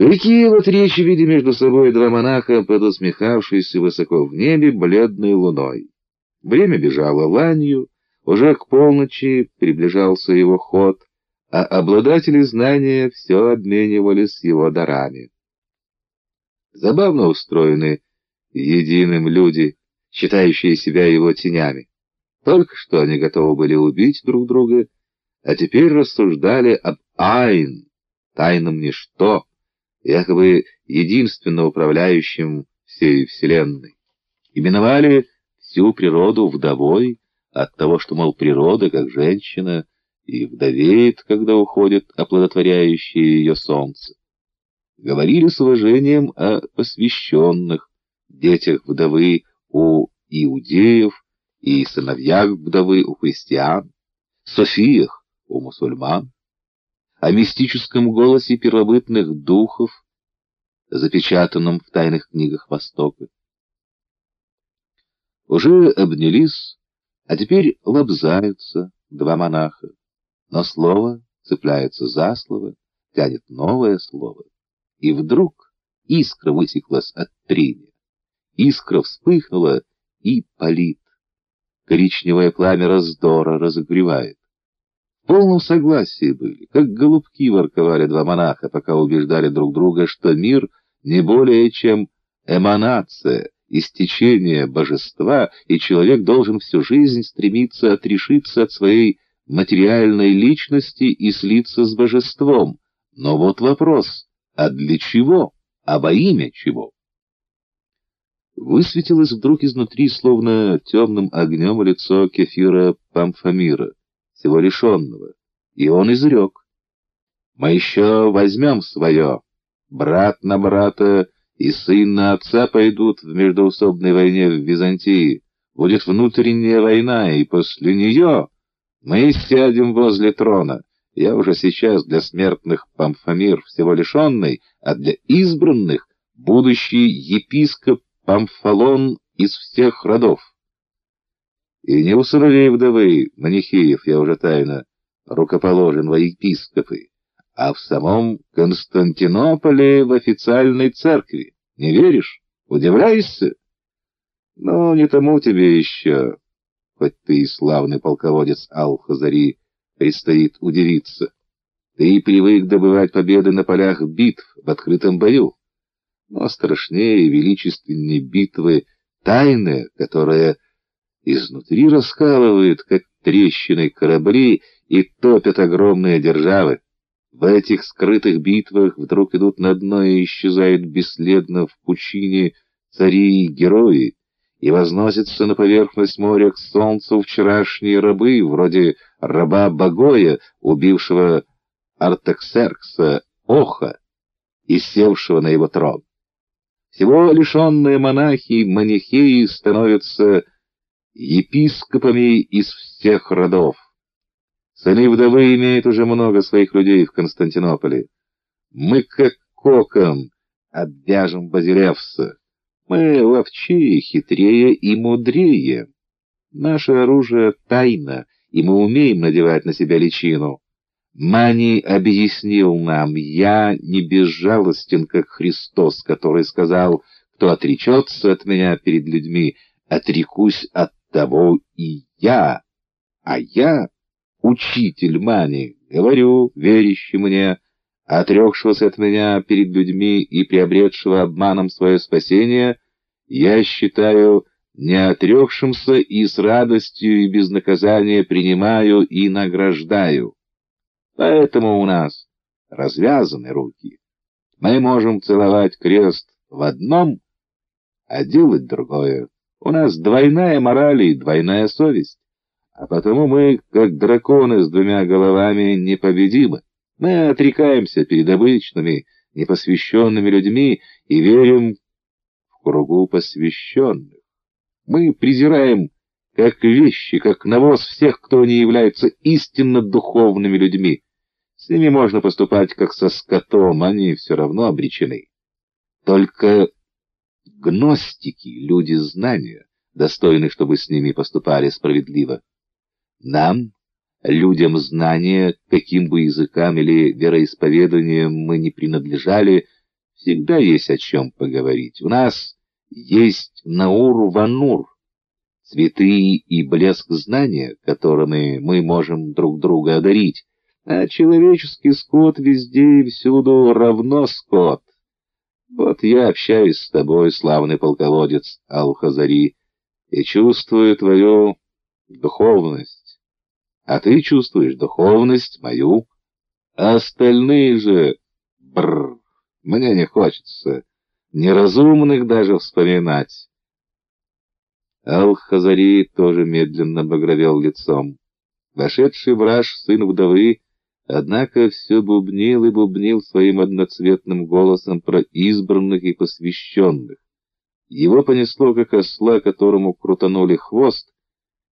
Такие вот речи видя между собой два монаха, подосмехавшиеся высоко в небе бледной луной. Время бежало ланью, уже к полночи приближался его ход, а обладатели знания все обменивались его дарами. Забавно устроены единым люди, считающие себя его тенями. Только что они готовы были убить друг друга, а теперь рассуждали об Айн, тайном ничто, якобы единственно управляющим всей Вселенной. Именовали всю природу вдовой от того, что, мол, природа, как женщина, и вдовеет, когда уходит оплодотворяющее ее солнце. Говорили с уважением о посвященных, детях вдовы у иудеев и сыновьях вдовы у христиан, Софиях у мусульман, о мистическом голосе первобытных духов, запечатанном в тайных книгах Востока. Уже обнялись, а теперь лобзаются два монаха, но слово цепляется за слово, тянет новое слово, и вдруг искра высеклась от трения. Искра вспыхнула и палит. Коричневое пламя раздора разогревает. Полном согласии были, как голубки ворковали два монаха, пока убеждали друг друга, что мир не более чем эманация, истечение божества, и человек должен всю жизнь стремиться отрешиться от своей материальной личности и слиться с божеством. Но вот вопрос, а для чего, а во имя чего? Высветилось вдруг изнутри, словно темным огнем, лицо кефира Памфамира, всего лишенного, и он изрек. «Мы еще возьмем свое, брат на брата и сын на отца пойдут в междоусобной войне в Византии. Будет внутренняя война, и после нее мы сядем возле трона. Я уже сейчас для смертных Памфамир всего лишенный, а для избранных будущий епископ Памфалон из всех родов. И не у сыновей вдовы, манихеев, я уже тайно рукоположен во епископы а в самом Константинополе в официальной церкви. Не веришь? Удивляешься? Ну, не тому тебе еще, хоть ты и славный полководец Ал-Хазари, предстоит удивиться. Ты привык добывать победы на полях битв в открытом бою. Но страшнее и величественнее битвы тайны, которая изнутри раскалывает, как трещины корабли, и топят огромные державы. В этих скрытых битвах вдруг идут на дно и исчезают бесследно в пучине цари и герои, и возносятся на поверхность моря к солнцу вчерашние рабы, вроде раба Багоя, убившего Артаксеркса Оха и севшего на его трон. Всего лишенные монахи манихеи становятся епископами из всех родов. Сыны вдовы имеют уже много своих людей в Константинополе. Мы, как коком, обвяжем Базилевса. Мы ловчее, хитрее и мудрее. Наше оружие тайно, и мы умеем надевать на себя личину. Мани объяснил нам, я не безжалостен, как Христос, который сказал, кто отречется от меня перед людьми, отрекусь от того и я, а я учитель Мани, говорю, верящий мне, отрекшегося от меня перед людьми и приобретшего обманом свое спасение, я считаю не отрекшимся и с радостью и без наказания принимаю и награждаю. Поэтому у нас развязаны руки. Мы можем целовать крест в одном, а делать другое. У нас двойная мораль и двойная совесть. А потому мы, как драконы с двумя головами, непобедимы. Мы отрекаемся перед обычными, непосвященными людьми и верим в кругу посвященных. Мы презираем как вещи, как навоз всех, кто не является истинно духовными людьми. С ними можно поступать как со скотом, они все равно обречены. Только гностики, люди знания, достойны, чтобы с ними поступали справедливо. Нам, людям знания, каким бы языкам или вероисповеданиям мы не принадлежали, всегда есть о чем поговорить. У нас есть Наур-Ванур, цветы и блеск знания, которыми мы можем друг друга одарить, а человеческий скот везде и всюду равно скот. Вот я общаюсь с тобой, славный полководец Ал-Хазари, и чувствую твою духовность, а ты чувствуешь духовность мою, а остальные же... Бррр, мне не хочется неразумных даже вспоминать. Ал-Хазари тоже медленно багровел лицом. Вошедший враж, сын вдовы, однако все бубнил и бубнил своим одноцветным голосом про избранных и посвященных. Его понесло, как осла, которому крутанули хвост,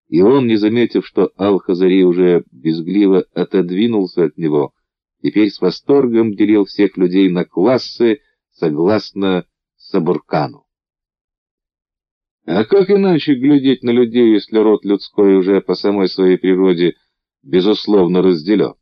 и он, не заметив, что Ал-Хазари уже безгливо отодвинулся от него, теперь с восторгом делил всех людей на классы согласно Сабуркану. А как иначе глядеть на людей, если род людской уже по самой своей природе безусловно разделен?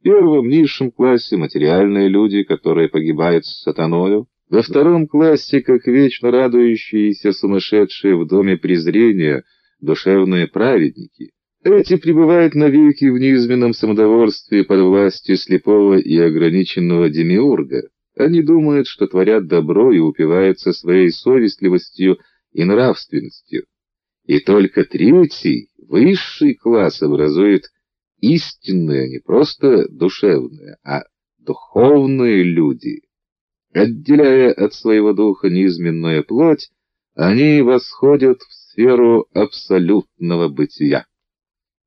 В первом низшем классе материальные люди, которые погибают с сатаною, во втором классе, как вечно радующиеся сумасшедшие в доме презрения, душевные праведники. Эти пребывают навеки в низменном самодовольстве под властью слепого и ограниченного демиурга. Они думают, что творят добро и упиваются своей совестливостью и нравственностью. И только третий, высший класс образует истинные, не просто душевные, а духовные люди. Отделяя от своего духа низменную плоть, они восходят в сферу абсолютного бытия.